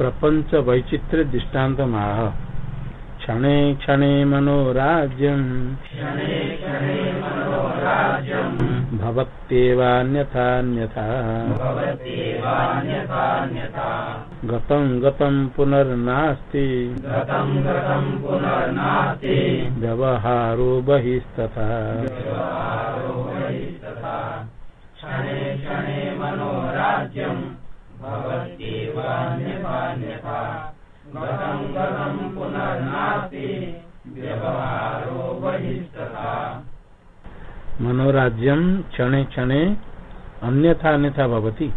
प्रपंच वैचित्र दृष्टांत माह क्षणे क्षणे मनोराज्यम। भवत्येवान्यथान्यथा। गतं गतं पुनर्नास्ति। व्यवहारो बहिस्तथा। भवत्येवान्यथान्यथा मनोराज्यम क्षणे क्षणे अन्यथा अन्यथा भवती।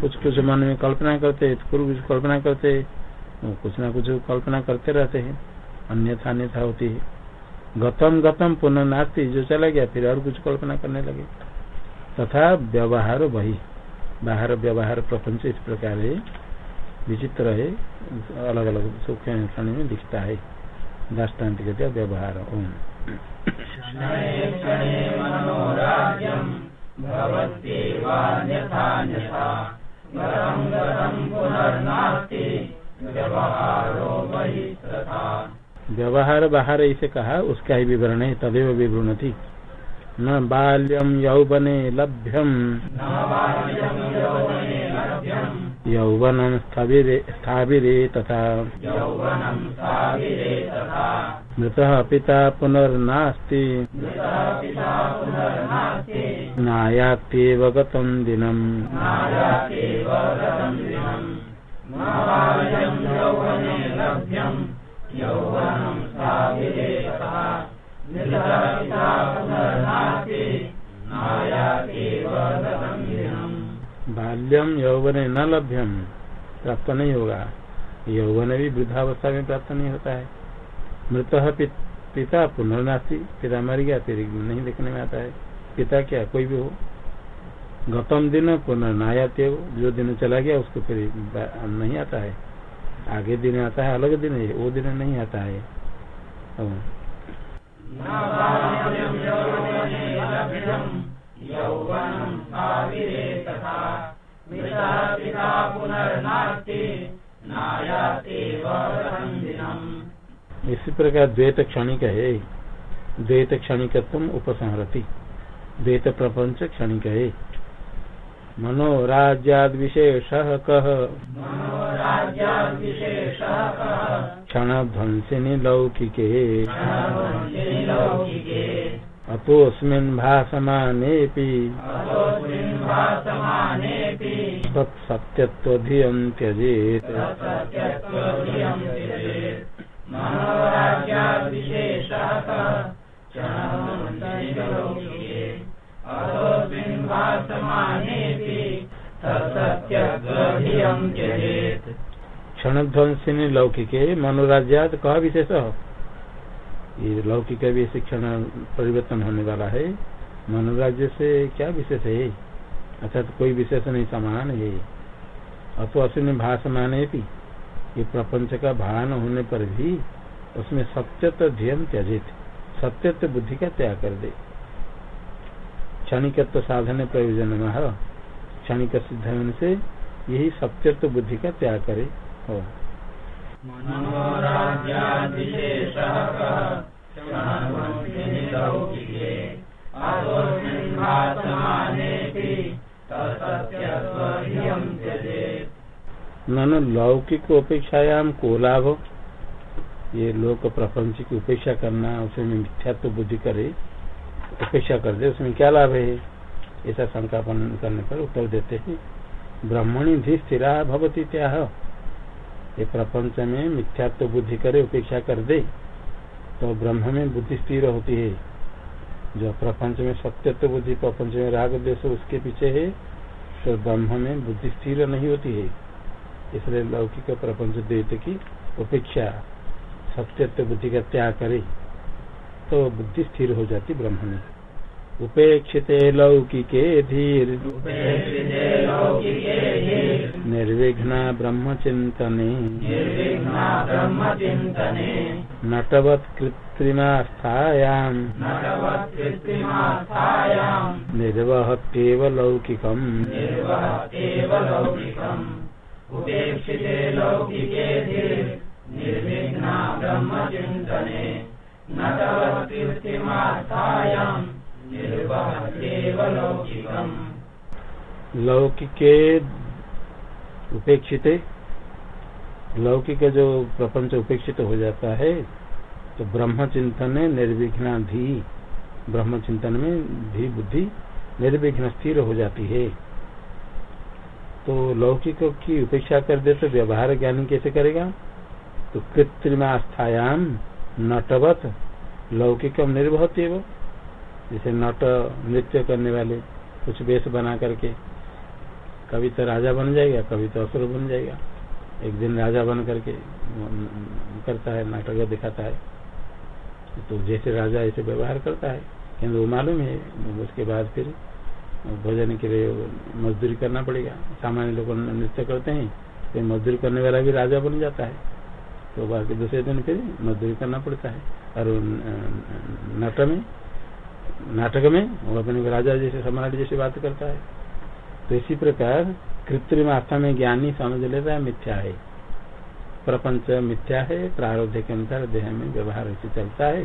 कुछ कुछ मन में कल्पना करते, कुछ कल्पना करते, कुछ ना कुछ कल्पना करते रहते हैं। अन्यथा अन्यथा होती है। गतम गतम पुनर्नास्ति, जो चला गया, फिर और कुछ कल्पना करने लगे। तथा व्यवहार वही। बाहर व्यवहार प्रपंच इस प्रकार विचित्र है। अलग अलग सुख क्षण में दिखता है। दाष्टान्त कहते व्यवहार ओम। व्यवहार बाहर ऐसे कहा, उसका ही विवरण है, तदेव विवरण थी न बाल्यम यौवने लभ्यम। यौवनम स्थाविरे तथा। मृत पिता पुनर्नास्ति। नायात्येव गतं दिनम्। नायात्येव गतं दिनम्। बाल्यम यौवन न लभ्यम प्राप्त नहीं होगा। यौवन भी वृद्धावस्था में प्राप्त नहीं होता है। मृत पिता पुनर्नाशी पिता मर गया फिर नहीं देखने में आता है। पिता क्या, कोई भी हो। गौतम दिन पुनर्नायाते जो दिन चला गया, उसको फिर नहीं आता है। आगे दिन आता है, अलग दिन है, वो दिन नहीं आता है। न इसी प्रकार द्वैत क्षणिक है। द्वैत क्षणिकत्व उपसंहरति। द्वैत प्रपंच क्षणिक है। मनोराज्याद विशेष कह क्षण ध्वंसिनी लौकिके। अतोऽस्मिन् भासमानेऽपि। तत्सत्यत्वधियं त्यजेत्। भासमानेऽपि। तत्सत्यत्वधियं क्षणध्वंसिनी लौकिके मनोराज्यात कह विशेष? ये लौकिक भी शिक्षण परिवर्तन होने वाला है। मनोराज्य से क्या विशेष है? अर्थात कोई विशेष नहीं, समान है। अतो अश्विनी भाषमान भी। ये प्रपंच का भान होने पर भी उसमें सत्यत्व ध्यम त्यजित। सत्यत्व बुद्धि का त्याग कर दे। क्षणिकत्व साधन प्रयोजन में क्षणिक सिद्ध से यही सत्यत्व बुद्धि का त्याग करे। हो। नन लौकिक अपेक्षायाम को लाभ ये लोक प्रपंच की उपेक्षा करना, उसमें मिथ्यात्व बुद्धि करे, उपेक्षा कर दे, उसमें क्या लाभ है? ऐसा संकापन करने पर उत्तर देते हैं। ब्रह्मणी धी स्थिरा भवती त्याह। ये प्रपंच में मिथ्यात्व तो बुद्धि करे उपेक्षा कर दे तो ब्रह्म में बुद्धि स्थिर होती है। जो प्रपंच में सत्यत्व बुद्धि, प्रपंच में राग देश उसके पीछे है तो ब्रह्म में बुद्धि स्थिर नहीं होती है। इसलिए लौकिक प्रपंच द्वैत की उपेक्षा सत्यत्व बुद्धि का त्याग करे तो बुद्धि स्थिर हो जाती ब्रह्म में। उपेक्षिते लौकिके धीर। निर्विघ्ना ब्रह्मचिन्तने। नटवत् कृत्रिमास्थायाम। नटवत्कृत्रिमास्थायाम् निर्वहत्येव लौकिकम्। उपेक्षिते लौकिके निर्विघ्ना ब्रह्मचिन्तने। लौकिके उपेक्षित, लौकिक जो प्रपंच उपेक्षित हो जाता है तो ब्रह्म चिंतन निर्विघ्न धी ब्रह्म चिंतन में धी बुद्धि निर्विघ्न स्थिर हो जाती है। तो लौकिक की उपेक्षा कर दे तो व्यवहार ज्ञानी कैसे करेगा? तो कृत्रिमास्थायाम नटवत लौकिकम निर्भत जैसे नट नृत्य करने वाले कुछ वेश बना करके, कभी तो राजा बन जाएगा, कभी तो असुर बन जाएगा। एक दिन राजा बन करके करता है, नाटक दिखाता है। तो जैसे राजा ऐसे व्यवहार करता है किन्तु वो मालूम है, उसके बाद फिर भोजन के लिए मजदूरी करना पड़ेगा। सामान्य लोग नृत्य करते हैं फिर मजदूरी करने वाला भी राजा बन जाता है। तो बाकी दूसरे दिन फिर मजदूरी करना पड़ता है। और नाटक में नाटक में वो अपने राजा जैसे, सम्राट जैसे बात करता है। तो इसी प्रकार, कृत्रिम आस्था में ज्ञानी समझ लेता है, मिथ्या है। प्रपंच मिथ्या है प्रारब्ध के अनुसार देह में व्यवहार ऐसे चलता है।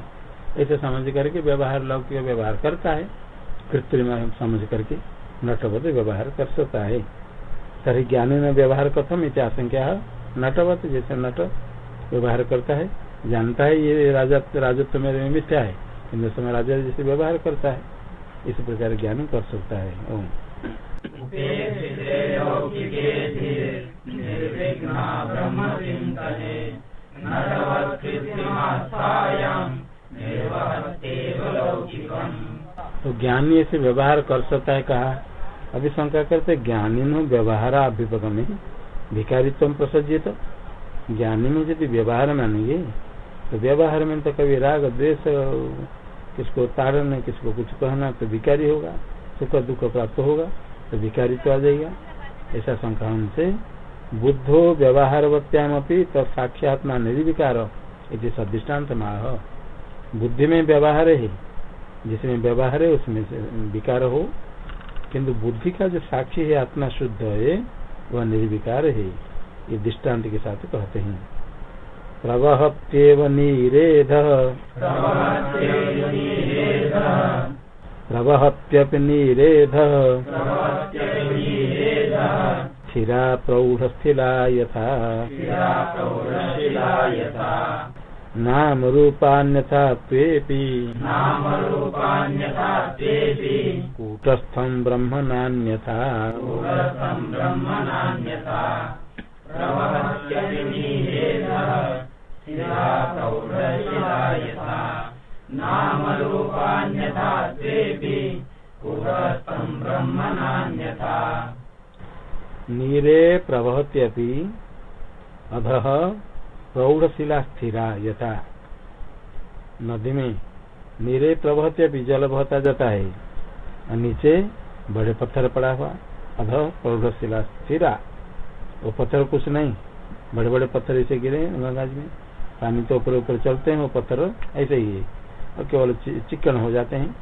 ऐसे समझ करके व्यवहार, लौकिक व्यवहार करता है। कृत्रिम समझ करके नटवत व्यवहार कर सकता है। तरी ज्ञानी में व्यवहार कथम आशंका है नटवत, जैसे नट व्यवहार करता है, जानता है ये राजा राजत्व मेरे में मिथ्या है। किन्तु समय राजा जैसे व्यवहार करता है इस प्रकार ज्ञान कर सकता है। तो ज्ञानी ऐसे व्यवहार कर सकता है कहा। अभी शंका करते ज्ञानी नो व्यवहार अभ्युपगम भिखारित्व प्रसजित ज्ञानी में यदि व्यवहार मानेंगे तो व्यवहार में तो कभी राग द्वेष किसको ताड़ना किसको कुछ कहना तो भिकारी होगा, सुख दुख प्राप्त होगा तो भिकारी तो आ जाएगा। ऐसा संक्रमण से बुद्धो व्यवहारवत्याम तो साक्षात्मा निर्विकार ये सदृष्टान्त माह बुद्धि में व्यवहार है, जिसमें व्यवहार है, उसमें विकार हो। किंतु बुद्धि का जो साक्षी है, आत्मा शुद्ध है, वह निर्विकार है, ये दृष्टांत के साथ कहते हैं। प्रवहत्येव नीरेध। प्रवहत्यपि नीरेध। स्थिरा प्रौढस्थिला यथा नाम रूपान्यथा ब्रह्म नान्यथा नीरे प्रवहत्यपि अधः प्रौढ़शिला स्थिरा यथा। नदी में नीरे प्रवहत्यपि जल बहता जाता है। और नीचे बड़े पत्थर पड़ा हुआ, अध प्रौढ़शिला स्थिरा। वो पत्थर कुछ नहीं बड़े बड़े पत्थर इसे गिरे गंगा में। पानी तो ऊपर ऊपर चलते हैं, वो पत्थर ऐसे ही है। और केवल चिकन हो जाते हैं।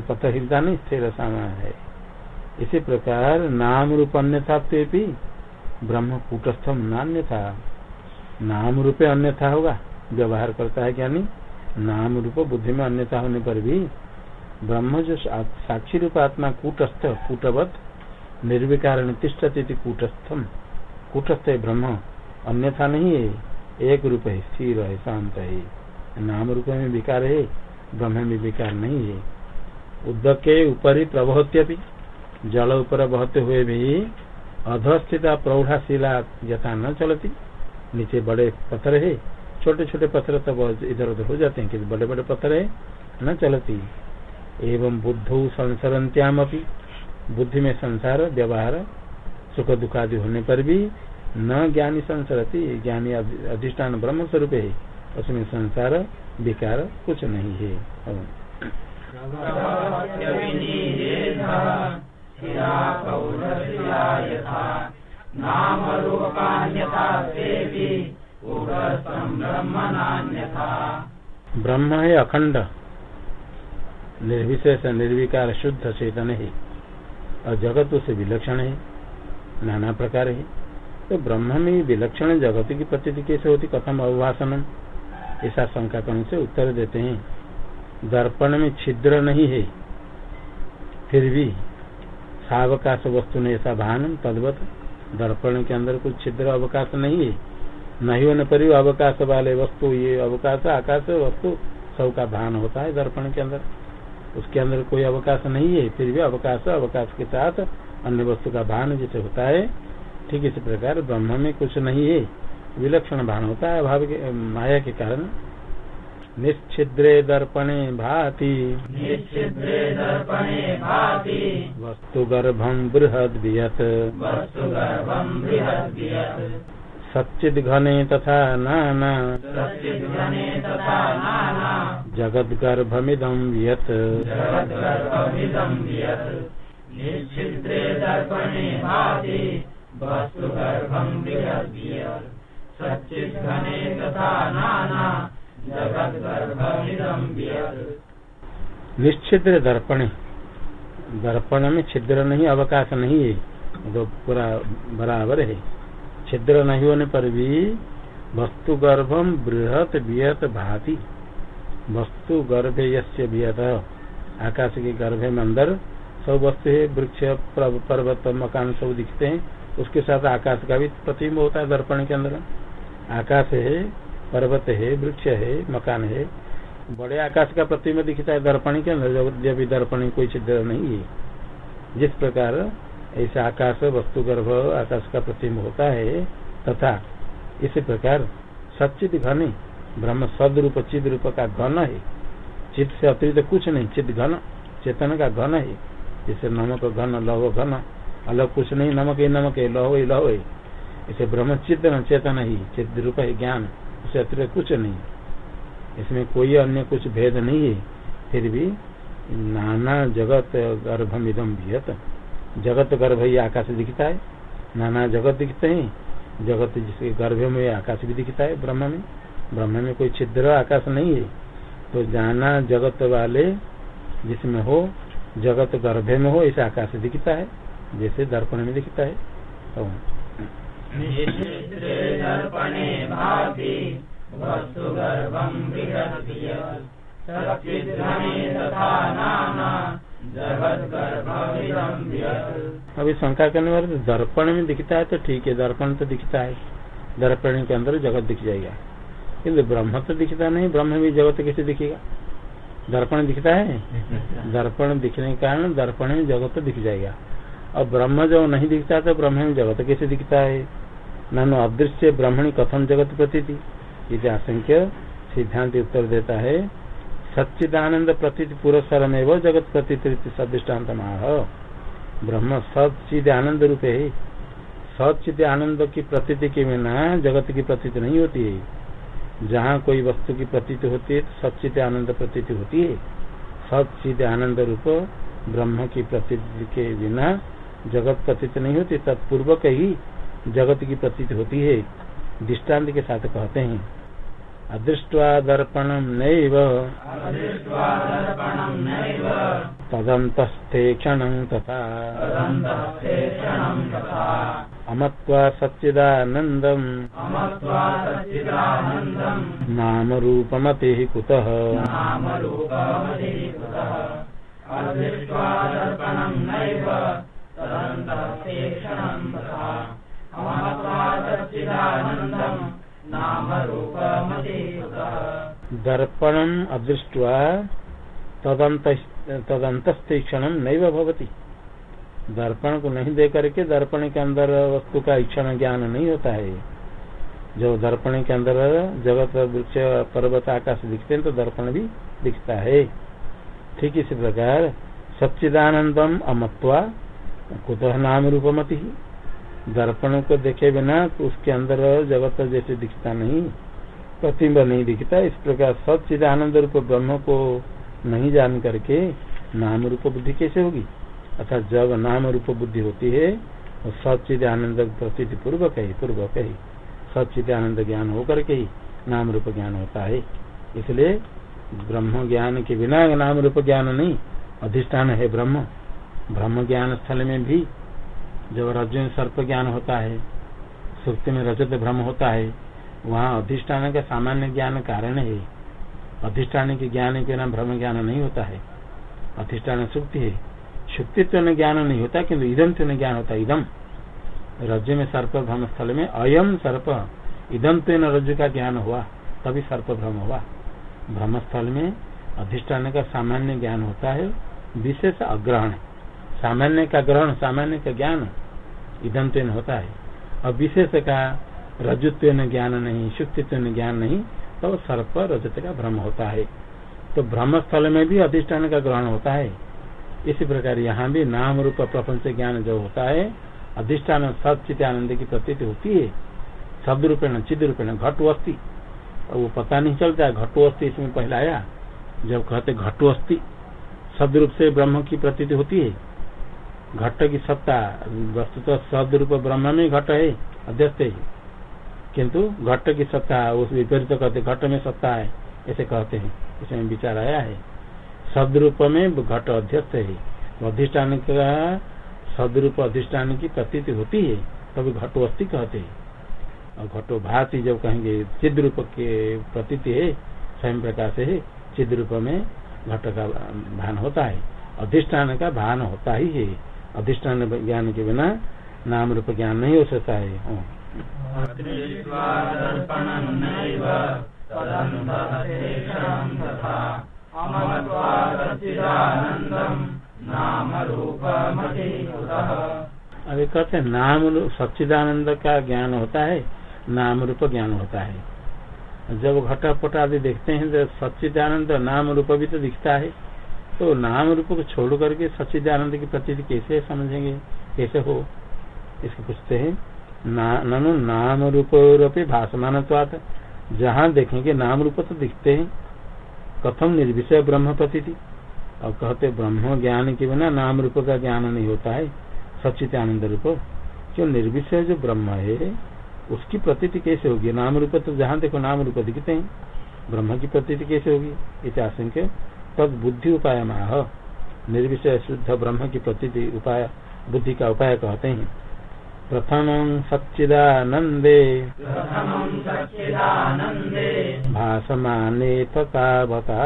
पत्थर हिलता नहीं, स्थिर सामान है। इसी प्रकार नाम रूप अन्य था ब्रह्म कूटस्थम नान्य था। नाम रूपे अन्यथा होगा। व्यवहार करता है ज्ञानी। नाम रूप बुद्धि में अन्यथा होने पर भी ब्रह्म जो साक्षी रूप आत्मा कूटस्थ, कूटवत निर्विकार तिष्ठती कूटस्थम। कूटस्थ ब्रह्म। अन्यथा नहीं है। एक रूप है, स्थिर है, शांत है। नाम रूप में विकार है, ब्रह्म में विकार नहीं है। उदक के ऊपर प्रवहत्यपि, जल ऊपर बहते हुए भी अधस्थित प्रौढ़ाशिला यथा न चलती। नीचे बड़े पत्थर है छोटे छोटे पत्थर तब इधर उधर हो जाते हैं कि बड़े बड़े पत्थर है, न चलती। एवं बुद्धो संसरंत्याम बुद्धि में संसार, व्यवहार सुख दुख आदि होने पर भी न ज्ञानी संसरती, ज्ञानी अधिष्ठान ब्रह्म स्वरूप है। उसमें संसार, विकार कुछ नहीं है। ब्रह्म है अखंड। निर्विशेष, निर्विकार, शुद्ध चेतन है। और जगत उसे विलक्षण है। नाना प्रकार है। तो ब्रह्म में विलक्षण जगत की प्रती कैसे होती? कथम अवभाषण ऐसा शंका करने से उत्तर देते हैं। दर्पण में छिद्र नहीं है। फिर भी सावकाश वस्तु ने ऐसा भान तद्वत दर्पण के अंदर कुछ छिद्र अवकाश नहीं है। नहीं होने पर भी अवकाश वाले वस्तु, ये अवकाश, आकाश वस्तु, सबका भान होता है दर्पण के अंदर। उसके अंदर कोई अवकाश नहीं है। फिर भी अवकाश अवकाश के साथ अन्य वस्तु का भान जैसे होता है। ठीक इसी प्रकार ब्रह्म में कुछ नहीं है। विलक्षण भान होता है भाव के माया के कारण। निश्चिद्रे दर्पणे भाति। निश्चिद्रे दर्पणे भाति। वस्तु गर्भम बृहद वियत। वस्तु गर्भम बृहद वियत। सच्चिद घने तथा नाना। सच्चिद्घने तथा नाना। जगद गर्भमिदम वियत। जगद्गर्भमिदं वियत्। निश्चिद्रे दर्पणे भाति। वस्तु गर्भं बृहद्वियत् सच्चिद्घने तथा नाना निश्चिद्र दर्पण दर्पण में छिद्र नहीं, अवकाश नहीं है। तो पूरा बराबर है। छिद्र नहीं होने पर भी वस्तु गर्भम बृहत वियत भाति। वस्तु गर्भ यस्य आकाश के गर्भ में अंदर सब वस्तु है, वृक्ष, पर्वत, मकान सब दिखते हैं। उसके साथ आकाश का भी प्रतिम्ब होता है दर्पण के अंदर। आकाश है, पर्वत है, वृक्ष है, मकान है। बड़े आकाश का प्रतिम्ब दिखता है दर्पण के अंदर, जब दर्पण कोई छिद्र नहीं है। जिस प्रकार ऐसे आकाश वस्तु गर्भ आकाश का प्रतिम्ब होता है, तथा इसी प्रकार सचित घन, ब्रह्म सद रूप चिद रूप का घन है। चित्त से अतिरिक्त कुछ नहीं चित घन, चेतन का घन है। जैसे नमक घन लव घन अलग कुछ नहीं, नमक ही नमक है लहो ही लहो। है इसे ब्रह्म चित्त चेतन ही, चित्त रूप है ज्ञान, उसे अतिरिक्त कुछ नहीं। इसमें कोई अन्य कुछ भेद नहीं है। फिर भी नाना जगत गर्भम इदम विहत जगत गर्भ ही आकाश दिखता है। नाना जगत दिखते हैं। जगत जिसके गर्भ में आकाश भी दिखता है ब्रह्म में। ब्रह्म में कोई छिद्र आकाश नहीं है। तो जाना जगत वाले जिसमें हो, जगत गर्भ में हो, इसे आकाश दिखता है। जैसे दर्पण में दिखता है तो दर्पणे भाति वस्तु गर्भं बृहद्वियत् सच्चिद्घने तथा नाना अभी शंका करने वाले तो दर्पण में दिखता है तो ठीक है दर्पण तो दिखता है। दर्पण के अंदर जगत दिख जाएगा। किन्तु ब्रह्म तो दिखता नहीं ब्रह्म भी जगत कैसे दिखेगा? दर्पण दिखता है? दर्पण दिखने के कारण दर्पण में जगत तो दिख जाएगा। और ब्रह्म जो नहीं दिखता तो ब्रह्म में जगत कैसे दिखता है? नानो अदृश्य ब्रह्मणी कथम जगत प्रती थी आशंक्य सिद्धांत उत्तर देता है, सच्चिदानंद प्रतीत पुरस्कार में वो जगत प्रतीत सदृष्टान्त माह ब्रह्म सचिद आनंद रूप है। सचिद आनंद की प्रतीति के बिना जगत की प्रतीति नहीं होती है। जहाँ कोई वस्तु की प्रतीति होती है तो सचिद आनंद प्रतीति होती है। सचिद आनंद रूप ब्रह्म की प्रतीति के बिना जगत प्रतीत नहीं होती, तत्पूर्वक ही जगत की प्रतीति होती है दृष्टांत के साथ कहते हैं। अदृष्ट्वा दर्पणं नैव। तदन्तस्थे क्षणं तथा। अमत्वा सच्चिदानन्दम्। नामरूपमतिः कुतः। दर्पणम अदृष्टवा तदंत क्षण नहीं भवती। दर्पण को नहीं दे करके दर्पण के अंदर वस्तु का इक्षण ज्ञान नहीं होता है। जो दर्पण के अंदर जगत वृक्ष पर्वत आकाश दिखते हैं तो दर्पण भी दिखता है। ठीक इसी प्रकार सच्चिदानंदम अमत्वा कुतः नाम रूपमति दर्पण को देखे बिना तो उसके अंदर जगत जैसे दिखता नहीं, प्रतिम्ब नहीं दिखता। इस प्रकार सब सचिद आनंद रूप ब्रह्म को नहीं जान करके नाम रूप बुद्धि कैसे होगी? अर्थात जब नाम रूप बुद्धि होती है तो सचिद आनंद प्रती पूर्वक है, पूर्वक ही। सचिद आनंद ज्ञान होकर के ही नाम रूप ज्ञान होता है। इसलिए ब्रह्म ज्ञान के बिना नाम रूप ज्ञान नहीं, अधिष्ठान है ब्रह्म। ब्रह्म ज्ञान स्थल में भी जब रज्जु सर्प ज्ञान होता है सुक्ति में रजत भ्रम होता है, वहाँ अधिष्ठान का सामान्य ज्ञान कारण है। अधिष्ठान के ज्ञान के नाम भ्रम ज्ञान नहीं होता है। अधिष्ठान सुक्ति है। सुक्तित्व में ज्ञान नहीं होता किन्तु इदम तो ज्ञान होता है इदम। रज्जु में सर्प भ्रम स्थल में अयम सर्प इदम तो रज्जु का ज्ञान हुआ, तभी सर्प भ्रम हुआ। भ्रम स्थल में अधिष्ठान का सामान्य ज्ञान होता है, विशेष अग्रहण। सामान्य का ग्रहण, सामान्य का ज्ञान इदम तो होता है। और विशेष का रजुत्व ज्ञान नहीं शुक्तित्व ज्ञान नहीं तो सर्प रजत का भ्रम होता है। तो भ्रम स्थल में भी अधिष्ठान का ग्रहण होता है। इसी प्रकार यहाँ भी नाम रूप प्रपंच ज्ञान जो होता है, अधिष्ठान सचित आनंद की प्रतीति होती है। शब्द रूपेण चिद रूपेण घटु अस्थि वो पता नहीं चलता घटु अस्थि इसमें पहले आया। जब कहते घटु अस्थि शब्द रूप से ब्रह्म की प्रतीति होती है। घट की सत्ता वस्तु तो शब्द रूप ब्रह्म में घट है, अध्यस्त है। किंतु घट की सत्ता, उस विपरीत कहते घट में सत्ता है, ऐसे कहते हैं। इसमें विचार आया है। शब्द रूप में घट अध्यस्त है। अधिष्ठान का शब्द रूप अधिष्ठान की प्रतीति होती है तभी घटो अस्थि कहते हैं। और घटो भाति जब कहेंगे चिद रूप के प्रतीति है, स्वयं प्रकाश है चिद रूप में घट का भान होता है। अधिष्ठान का भान होता ही है। अधिष्ठान ज्ञान के बिना नाम रूप ज्ञान नहीं हो सकता है। अभी कहते हैं नाम सच्चिदानंद का ज्ञान होता है नाम रूप ज्ञान होता है। जब घटा घटापट आदि देखते हैं तो सच्चिदानंद नाम रूप भी तो दिखता है। तो नाम रूप को छोड़ करके सच्चिदानंद की प्रती कैसे समझेंगे? कैसे हो? इसको पूछते हैं ना, ननु नाम रूप रूपी भाषमान जहाँ देखेंगे नाम रूप तो दिखते हैं। कथम निर्विषय ब्रह्म प्रती और कहते ब्रह्म ज्ञान के बिना नाम रूप का ज्ञान नहीं होता है। सचित आनंद रूप क्यों निर्विषय जो ब्रह्म है उसकी प्रतीति कैसे होगी? नाम रूप तो जहाँ देखो नाम रूप दिखते हैं। ब्रह्म की प्रतीति कैसे होगी? इतिहास तद बुद्धि उपाय माह निर्विषय शुद्ध ब्रह्म की प्रतीति उपाय बुद्धि का उपाय कहते हैं। प्रथम सच्चिदानंदे भाषमाने तथावता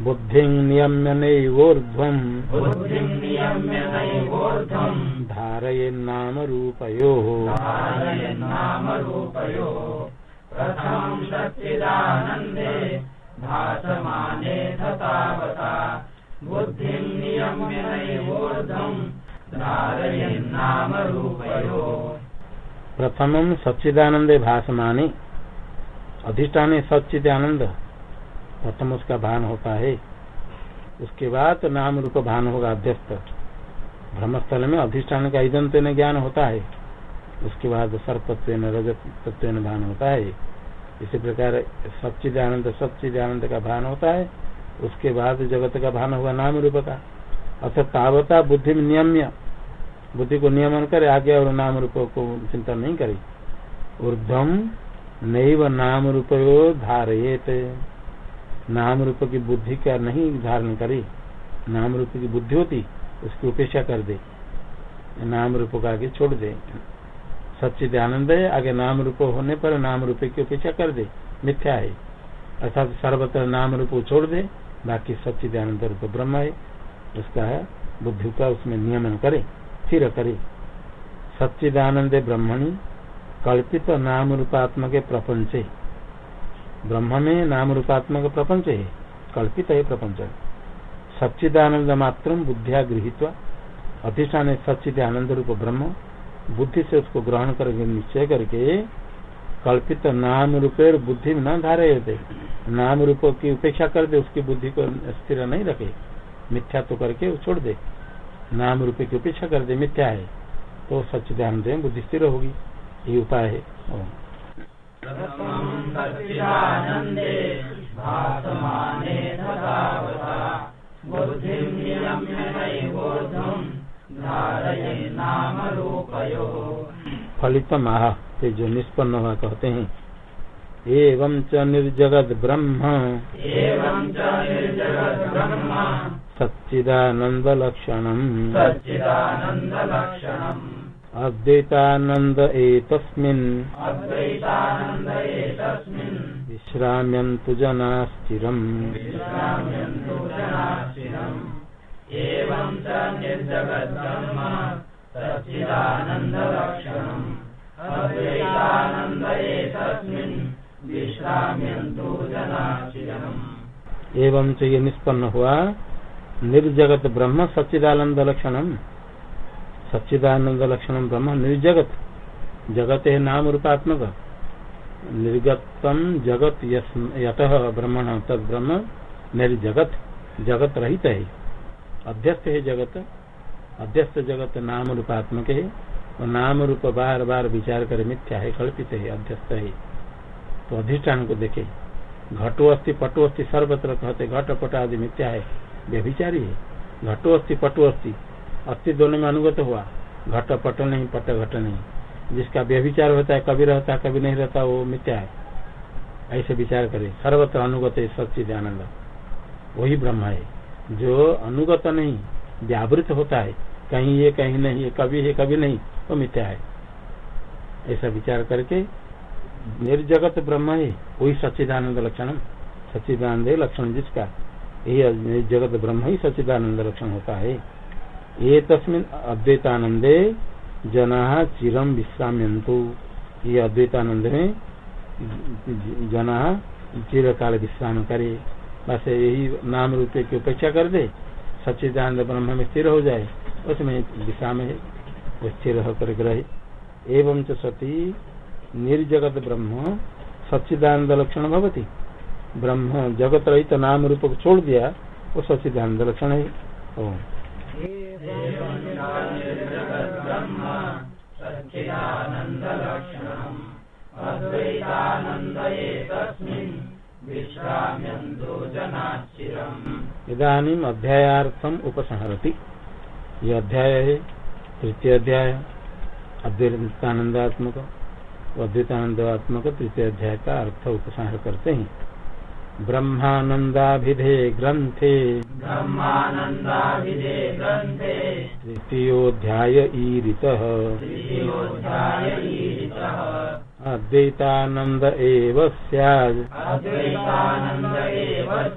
बुद्धि नियम्य नैवोर्ध्वम्। धारयेन्नाम रूपयोः प्रथमं बुद्धिं नियम्य सच्चिदानंद भाषमानी अधिष्ठान सच्चिद आनंद प्रथम उसका भान होता है। उसके बाद नाम रूप भान होगा अध्यस्त। ब्रह्मस्थल में अधिष्ठान का ईदंत ज्ञान होता है। उसके बाद सर्पत्व रजत तत्व भान होता है। इसी प्रकार सच्चिद आनंद सच्चिद आनंद का भान होता है। उसके बाद जगत का भान होगा नाम रूप का अर्थात तावता बुद्धि में नियम्य। बुद्धि को नियमन करे, आगे और नाम रूप को चिंता नहीं करे। ऊर्धम नैव नाम रूप धारित नाम रूप की बुद्धि का नहीं धारण करे। नाम रूप की बुद्धि होती, उसकी उपेक्षा कर दे। नाम रूप का आगे छोड़ दे। सच्चिद आनंद है, आगे नाम रूप होने पर नाम रूप की उपेक्षा कर दे, मिथ्या है। अर्थात सर्वत्र नाम रूप छोड़ दे, बाकी सच्चिद आनंद रूप ब्रह्म है। उसका है, बुद्धि का उसमें नियमन करे, स्थिर करे। सच्चिदानंद ब्रह्मणि, कल्पित नाम रूपात्मक प्रपंच ब्रह्म में नाम रूपात्मक प्रपंच है, कल्पित है प्रपंच। सच्चिदानंद मात्र बुद्धिया गृहित अधिष्ठान सच्चिद आनंद रूप ब्रह्म। बुद्धि से उसको ग्रहण करके, निश्चय करके कल्पित नाम रूपे बुद्धि में न धारे होते नाम रूप की उपेक्षा कर दे, उसकी बुद्धि को स्थिर नहीं रखे। मिथ्या तो करके छोड़ दे। नाम रूपे की उपेक्षा कर दे, मिथ्या है। तो सच ध्यान दे बुद्धि स्थिर होगी। ये उपाय है। फलित माह जो निष्पन्न हुआ कहते हैं। एवं च निर्जगत ब्रह्म। सच्चिदानंद लक्षण अद्वैतानंद एतस्मिन्। विश्राम्यन्तु जनाश्चिरम् एवं च ये निष्पन्न हुआ निर्जगत ब्रह्म सच्चिदानंद लक्षणम सच्चिदानंद लक्षणम ब्रह्म निर्जगत, जगत है नाम रूपात्मक। निर्गतम जगत यत ब्रह्मण तद ब्रह्म निर्जगत, जगत रहित। है अध्यस्त है जगत अध्यस्त जगत नाम रूपात्मक है, और नाम रूप बार बार विचार करे मिथ्या है, कल्पित है अध्यस्त है। तो अधिष्ठान को देखे। घटो अस्थि पटो अस्थि सर्वत्र कहते, घट पट आदि मिथ्या है व्यभिचारी है। घटो अस्थि पटो अस्थि अस्थि दोनों में अनुगत हुआ। घट पट नहीं, पट घट नहीं। जिसका व्यभिचार होता है, कभी रहता है कभी नहीं रहता, वो मिथ्या है। ऐसे विचार करे। सर्वत्र अनुगत है सचिद आनंद वही ब्रह्म है। जो अनुगत नहीं, व्यावृत होता है, कहीं ये, कहीं नहीं कभी है, कभी नहीं, वो मिथ्या है। ऐसा विचार करके निर्जगत ब्रह्म है, वही सच्चिदानंद लक्षण सच्चिदानंद लक्षण जिसका? यही निर्जगत ब्रह्म ही सच्चिदानंद लक्षण होता है। ये तस्मिन अद्वैतानंदे जना चिरम विश्राम्यंतु ये अद्वैतानंद में जना चिर काल विश्राम करे। बस यही नाम रूप की उपेक्षा कर दे, सच्चिदानंद ब्रह्म में स्थिर हो जाए, उसमें दिशा में वो स्थिर होकर रहे एवं सती निर्जगत ब्रह्म, सच्चिदानंद लक्षण भवती। ब्रह्म जगत रहित नाम रूप को छोड़ दिया, वो सच्चिदानंद लक्षण है। ओ ब्रह्म इधानीम अध्यायार्थम उपसंहरति। ये अध्याय है तृतीय अध्याय अद्वैतानंदात्मक अद्वैतानंदात्मक तृतीय अध्याय का अर्थ उपसंहार करते हैं। ब्रह्मानंदाभिधे ग्रंथे। ब्रह्मानन्दाभिधे ग्रन्थे तृतीयोध्याय ईरितः। अद्वैतानन्द एव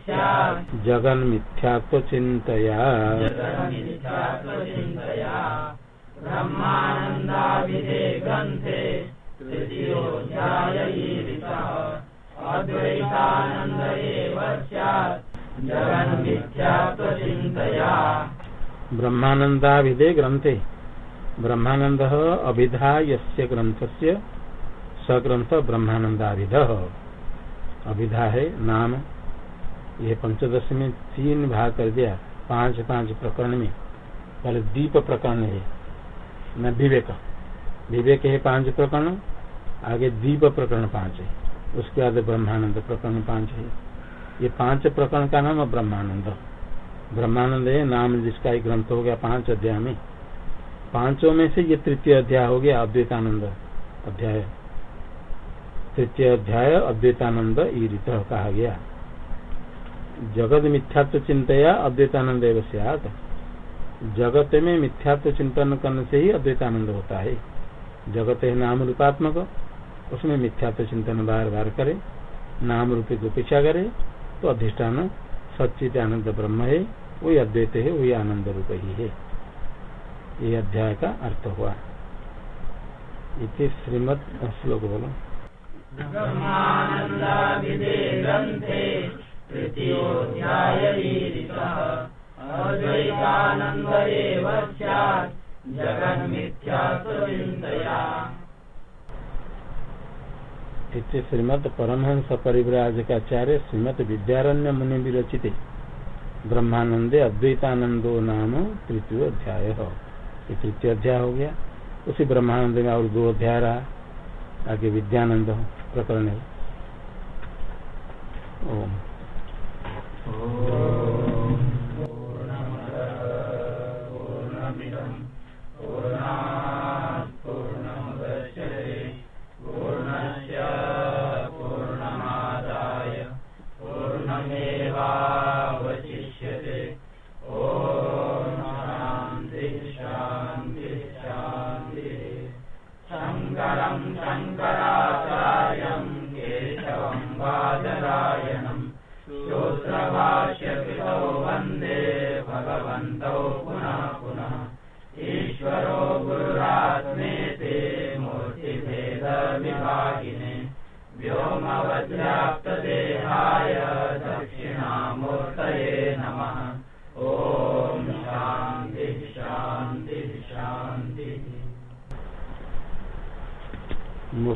स्यात्। जगन्मिथ्यात्वचिन्तया ब्रह्मानन्दाभिधे ग्रन्थे तृतीयोऽध्याय ईरितः। अद्वैतानन्द एव ब्रह्मानंदाभिधे ब्रह्मानंद अभिधा अभिधा है, नाम। ये पंचदश में तीन भाग कर दिया, पाँच पाँच प्रकरण में। पहले दीप प्रकरण है, न विवेक। विवेक है पाँच प्रकरण, आगे दीप प्रकरण पाँच है। उसके बाद ब्रह्मानंद प्रकरण पाँच है। ये पाँच प्रकरण का नाम है ब्रह्मानंद। ब्रह्मानंद है, नाम जिसका एक ग्रंथ हो गया पाँच अध्याय में। पाँचों में से ये तृतीय अध्याय हो गया, अद्वैतानंद अध्याय। तृतीय अध्याय अद्वैतानंद ईरित कहा गया। जगत मिथ्यात्व चिंतया अद्वैतानंद जगत में मिथ्यात्व चिंतन करने से ही अद्वैतानंद होता है। जगत है नाम रूपात्मक, उसमें मिथ्यात्व चिंतन बार बार करे, नाम रूपी की उपेक्षा करे तो अधिष्ठान सचित आनंद ब्रह्म है, वही अद्वैत है, वही आनंद रूप ही है। ये अध्याय का अर्थ हुआ। इति श्रीमद, श्लोक बोलो। इति श्रीमद परमहंस परिव्राजकाचार्य श्रीमद विद्यारण्य मुनि विरचित। ब्रह्मानंदे अद्वैतानंदो नाम तृतीय अध्याय हो ये तृतीय अध्याय हो गया। उसी ब्रह्मानंद में और दो अध्याय रहा। आगे विद्यानंद प्रकरण है। ओम।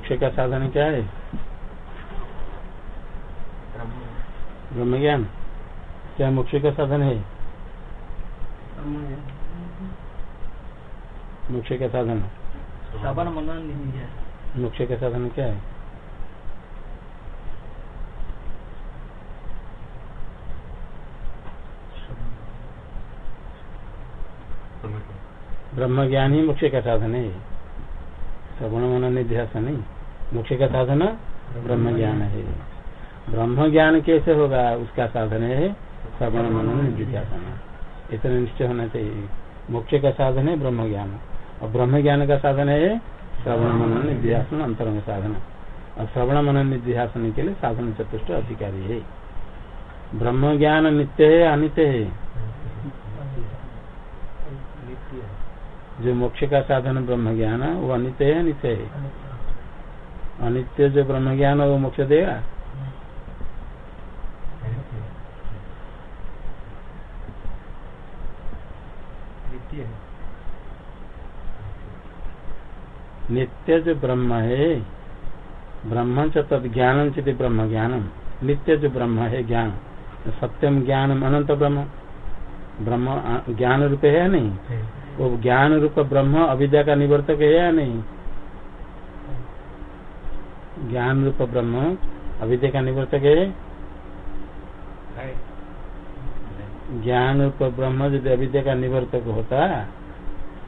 मोक्ष का साधन क्या है? ब्रह्म ज्ञान क्या मोक्ष का साधन है? मोक्ष का साधन। मनन मोक्ष का साधन क्या है? ब्रह्म ज्ञान ही मोक्ष का साधन है। श्रवण मन निध्यास नहीं। मोक्ष का साधन ब्रह्म ज्ञान है। ब्रह्म ज्ञान कैसे होगा, उसका साधन है श्रवण मनन निध्यासन इतना निश्चय होना चाहिए। मोक्ष का साधन है ब्रह्म ज्ञान और ब्रह्म ज्ञान का साधन है श्रवण मनन निध्यासन अंतरंग साधन। और श्रवण मनन निध्यासन के लिए साधन चतुष्ट अधिकारी है। ब्रह्म ज्ञान नित्य है, अनित्य है। जो मोक्ष का साधन ब्रह्म ज्ञान वो अनित्य है नित्य है। अनित्य जो ब्रह्म ज्ञान वो मोक्ष देगा नित्य जो ब्रह्म है ब्रह्म च तद ज्ञान चित ब्रह्म ज्ञानम नित्य जो ब्रह्म है ज्ञान सत्यम ज्ञान अनंत ब्रह्म ब्रह्म ज्ञान रूप है या नहीं वो ज्ञान रूप ब्रह्म अविद्या का निवर्तक है या नहीं ज्ञान रूप ब्रह्म अविद्या का निवर्तक है ज्ञान रूप ब्रह्म यदि अविद्या का निवर्तक होता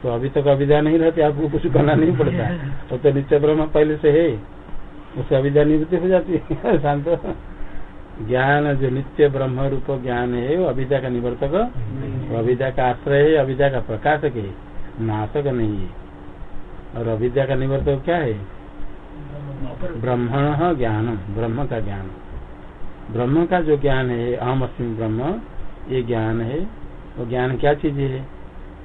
तो अभी तक अविद्या नहीं रहती आपको कुछ करना नहीं पड़ता। वो तो नित्य ब्रह्म पहले से है, उससे अविद्या निवृत्ति हो जाती है। शांत। ज्ञान जो नित्य ब्रह्म रूप ज्ञान है, वो अविद्या का निवर्तक अविद्या का आश्रय है, अविद्या का प्रकाशक है, नाशक नहीं है। और अविद्या का निवर्तक क्या है? ब्रह्मण ज्ञानम, ब्रह्म का ज्ञान। ब्रह्म का जो ज्ञान है अहम अस्मी ब्रह्म, ये ज्ञान है, वो ज्ञान क्या चीज़ है?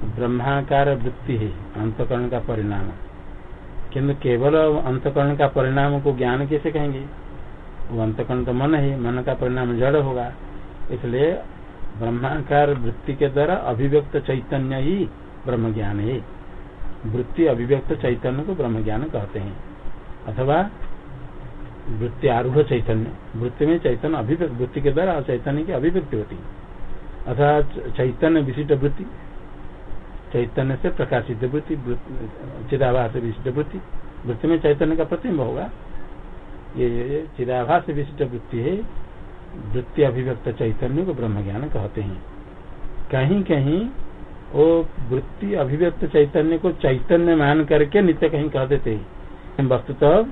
ब्रह्माकार वृत्ति है, अंतकरण का परिणाम। किन्तु केवल अंतकरण का परिणाम को ज्ञान कैसे कहेंगे? वो अंतकरण तो मन है, मन का परिणाम जड़ होगा। इसलिए ब्रह्माकार वृत्ति के द्वारा अभिव्यक्त चैतन्य ही ब्रह्म ज्ञान है। वृत्ति अभिव्यक्त चैतन्य को ब्रह्म ज्ञान कहते हैं। अथवा वृत्ति, आरूढ़ चैतन्य। वृत्ति में चैतन्य अभिव्यक्त, वृत्ति के द्वारा चैतन्य की अभिव्यक्ति होती अथवा चैतन्य विशिष्ट वृत्ति, चैतन्य से प्रकाशित वृत्ति चिदाभास विशिष्ट वृत्ति वृत्ति में चैतन्य का प्रतिम्ब होगा। ये चिदाभास विशिष्ट वृत्ति है। वृत्ति अभिव्यक्त चैतन्य को ब्रह्म ज्ञान कहते हैं। कहीं कहीं वो वृत्ति अभिव्यक्त चैतन्य को चैतन्य मान करके नित्य कहीं कह देते हैं। वस्तुतः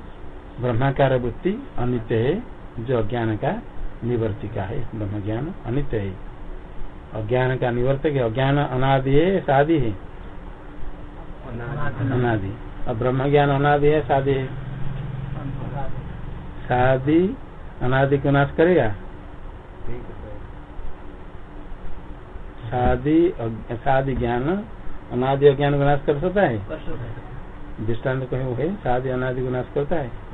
ब्रह्माकार वृत्ति अनित्य है जो अज्ञान का निवर्तिका है ब्रह्म ज्ञान अनित्य है अज्ञान का निवर्तक है अज्ञान अनादि है शादी है। अनादि। और ब्रह्म ज्ञान अनादि है शादी है। शादी अनादि को नाश करेगा? शादी शादी ज्ञान अनादि अज्ञान को नाश कर सकता है? दृष्टांत कहीं है शादी अनादि को नाश करता है।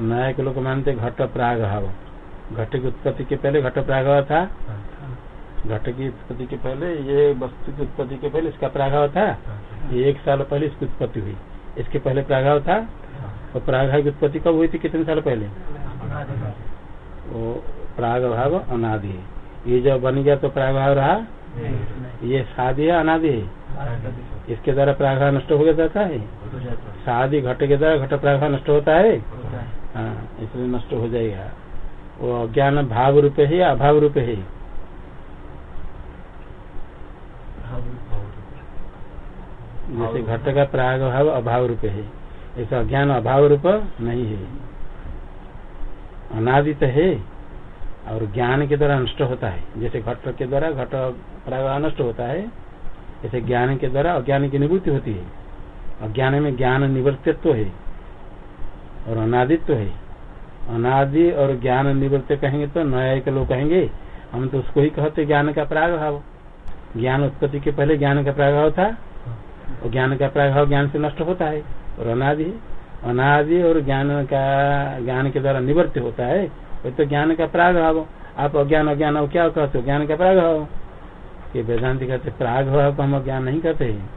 नायक लोग मानते घट प्राग भाव घट की उत्पत्ति के पहले घट प्रागभाव था? घट की उत्पत्ति के पहले ये वस्तु की उत्पत्ति के पहले इसका प्रागभाव था? ये एक साल पहले इसकी उत्पत्ति हुई। इसके पहले प्रागभाव था? और प्रागभाव की उत्पत्ति कब हुई थी? कितने साल पहले? वो प्राग भाव अनादि। ये जब बन गया तो प्रागभाव रहा? ये शादी है अनादि? है इसके द्वारा प्रागभाव नष्ट हो जाता है। शादी घट के द्वारा घट प्रागभाव नष्ट होता है। हाँ इसलिए नष्ट हो जाएगा। वो अज्ञान भाव रूप है या अभाव रूप है? जैसे घट का प्राग भाव अभाव रूप है। ऐसा अज्ञान अभाव रूप नहीं है। अनादित है और ज्ञान के द्वारा नष्ट होता है। जैसे घट के द्वारा घट प्राग नष्ट होता है ऐसे ज्ञान के द्वारा अज्ञान की निवृत्ति होती है। अज्ञान में ज्ञान निवृत्तित्व है और अनादित्व है। अनादि और ज्ञान निवृत्त कहेंगे तो नया के लोग कहेंगे। हम तो उसको ही कहते ज्ञान का प्रागभाव। ज्ञान उत्पत्ति के पहले ज्ञान का प्रागभाव था और ज्ञान का प्रागभाव ज्ञान से नष्ट होता है और अनादि अनादि और ज्ञान का, ज्ञान के द्वारा निवृत्ति होता है। वो तो ज्ञान का प्रागभाव। आप अज्ञान अज्ञान क्या कहते हो? ज्ञान का प्रागभाव। कि वेदांति कहते प्राग भाव को हम ज्ञान नहीं करते हैं।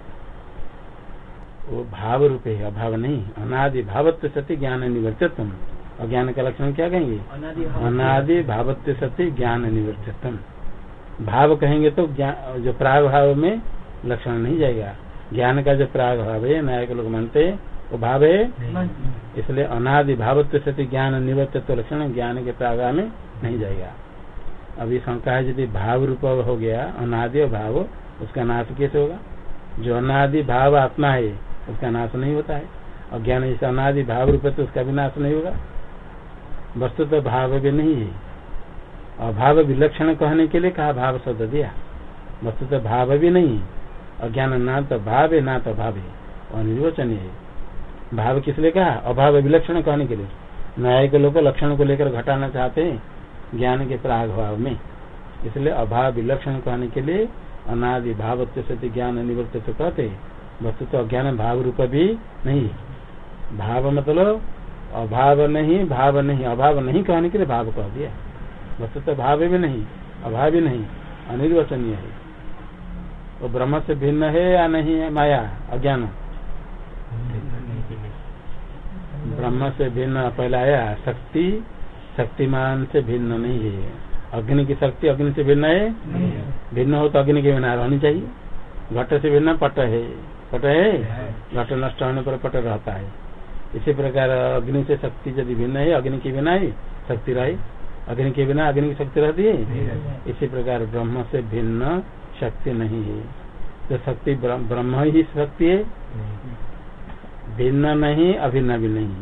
वो भाव रूप है अभाव नहीं। अनादि भावत्व सत्य ज्ञान निवर्तित्व अज्ञान का लक्षण क्या कहेंगे? अनादि भावत्व। सत्य ज्ञान निवर्तित्व भाव कहेंगे तो जो प्राग भाव में लक्षण नहीं जाएगा। ज्ञान का जो प्राग भाव है नायक लोग मानते वो भाव है? इसलिए अनादि भावत्व सत्य ज्ञान निवर्तित्व लक्षण ज्ञान के प्राग में नहीं जाएगा। अभी शंका है यदि भाव रूप हो गया, अनादि भाव, उसका नाश कैसे होगा? जो अनादि भाव आत्मा है, उसका नाश नहीं होता है। और ज्ञान जैसे अनादि भाव रूप है तो उसका भी नाश नहीं होगा। वस्तु तो भाव भी नहीं है। अभाव विलक्षण कहने के लिए कहा, भाव शब्द दिया। वस्तु तो भाव भी नहीं है। अज्ञान ना तो भाव है, ना तो भाव है। अनिर्वचनीय है। भाव किस लिए कहा? अभाव विलक्षण कहने के लिए। न्याय के लोग लक्षण को लेकर घटाना चाहते हैं। ज्ञान के प्राग भाव में। इसलिए अभाव विलक्षण कहने के लिए अनादि भावत्व से ज्ञान निवृत्त कहते वस्तु तो अज्ञान भाव रूप भी नहीं भाव मतलब अभाव नहीं भाव नहीं अभाव नहीं कहने के लिए भाव कह दिया। वस्तु तो भाव भी नहीं अभाव भी नहीं अनिर्वचनीय है। वो तो ब्रह्म से भिन्न है या नहीं है माया अज्ञान? ब्रह्म से भिन्न पहला आया शक्ति शक्तिमान से भिन्न नहीं है। अग्नि की शक्ति अग्नि से भिन्न है? भिन्न हो तो अग्नि के बिना रहनी चाहिए। घट से भिन्न पट है। पट है? घट नष्ट होने पर पट रहता है। इसी प्रकार अग्नि से शक्ति यदि भिन्न है अग्नि के बिना ही शक्ति रहे। अग्नि के बिना अग्नि की शक्ति रहती है? इसी प्रकार ब्रह्म से भिन्न शक्ति नहीं है। तो शक्ति ब्रह्म ही शक्ति है भिन्न नहीं अभिन्न भी नहीं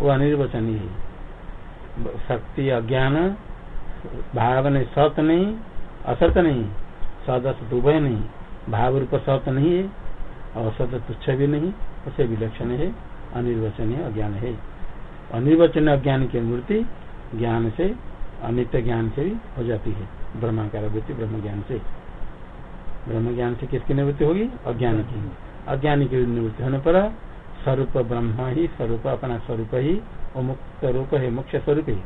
वो अनिर्वचनीय है। शक्ति अज्ञान भाव नहीं, सत नहीं, असत नहीं सद असत उभय नहीं भाव रूप सत नहीं है, असत तुच्छ भी नहीं, उसे विलक्षण है, अनिर्वचनीय अज्ञान है। अनिर्वचन अज्ञान की मूर्ति ज्ञान से, अनित्य ज्ञान से भी हो जाती है, ब्रह्माकार वृत्ति, ब्रह्म ज्ञान से। ब्रह्म ज्ञान से किसकी निवृत्ति होगी? अज्ञान की। अज्ञानी की निवृत्ति होने पर स्वरूप ब्रह्म ही, स्वरूप अपना स्वरूप ही वो मुक्त रूप है मुख्य स्वरूप है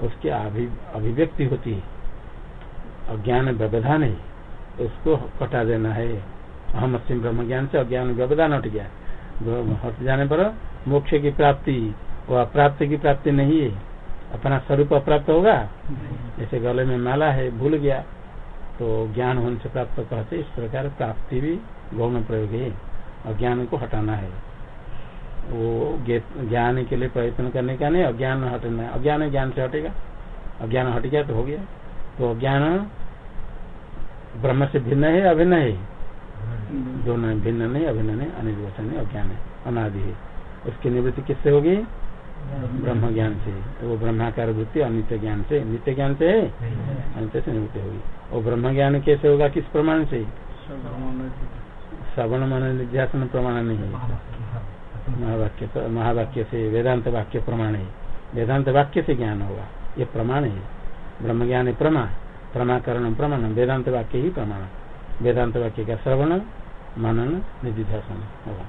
उसकी अभिव्यक्ति होती है। अज्ञान व्यवधान है। उसको कटा देना है। अहम अस्म ब्रह्म ज्ञान से अज्ञान व्यवधान हट गया। हट जाने पर मोक्ष की प्राप्ति वो अप्राप्त की प्राप्ति नहीं है। अपना स्वरूप अप्राप्त होगा। जैसे गले में माला है भूल गया तो ज्ञान होने से प्राप्त कहते इस प्रकार प्राप्ति भी गौण प्रयोग है। अज्ञान को हटाना है। वो ज्ञान के लिए प्रयत्न करने का नहीं अज्ञान हटना अज्ञान ज्ञान से हटेगा। अज्ञान हट गया तो हो गया। तो अज्ञान ब्रह्म से भिन्न है अभिन्न है? दोनों भिन्न नहीं अभिन्न नहीं अनिर्वचन है अज्ञान है अनादि है। उसकी निवृत्ति किससे होगी? ब्रह्म ज्ञान से। वो ब्रह्माकार वृत्ति अनित्य ज्ञान से नित्य ज्ञान से है? अनित्य से निवृत्ति होगी। और ब्रह्म ज्ञान कैसे होगा? किस प्रमाण से? श्रवण मन निध्यासन प्रमाण नहीं है। महावाक्य महावाक्य से, वेदांत वाक्य प्रमाण है। वेदांत वाक्य से ज्ञान होगा। ये प्रमाण है। ब्रह्म ज्ञान प्रमा। प्रमाकरण प्रमाण। वेदांत वाक्य ही प्रमाण। वेदांत वाक्य का श्रवण, मनन, निधिध्यासन होगा।